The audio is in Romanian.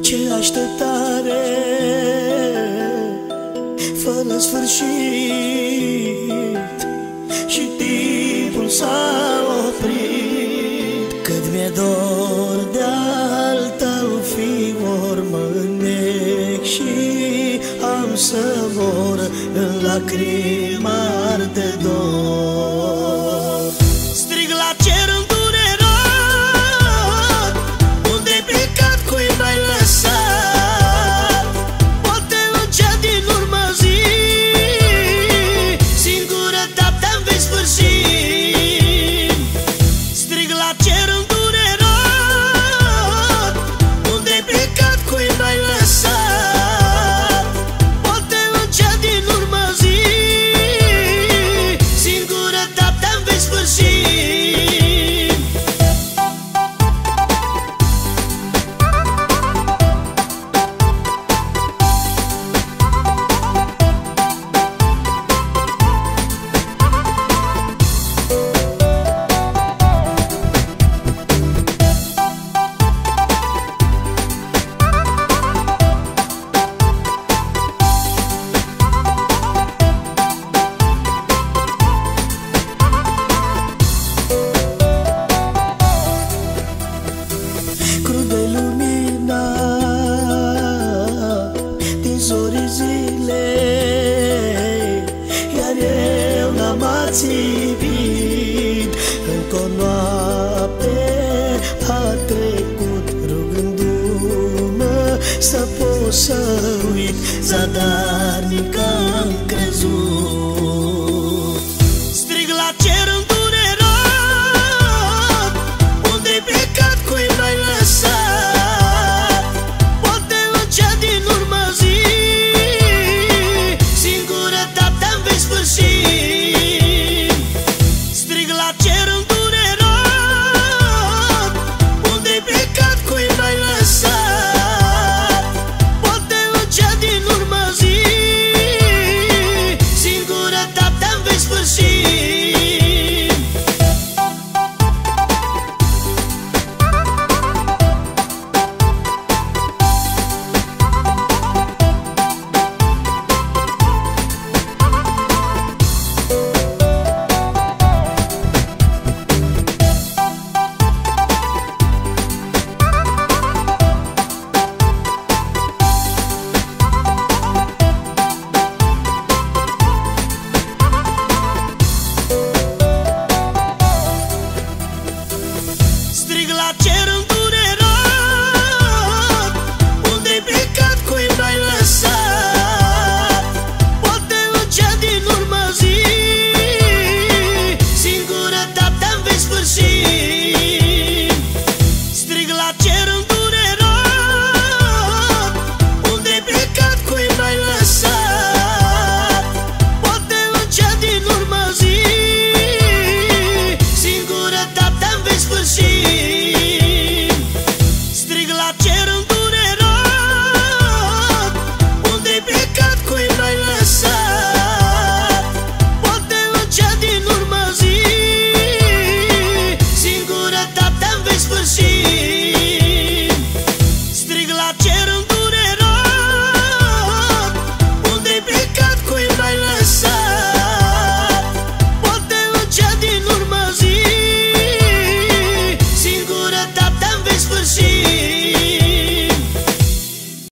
Ce așteptare. Fără sfârșit Și timpul s-a oprit. Cât mi-e dor de al tău fior Mă înnec și am să mor În lacrima de dor normal. Țivit Încă o noapte a trecut Rugându-mă să pot să uit Zadarnic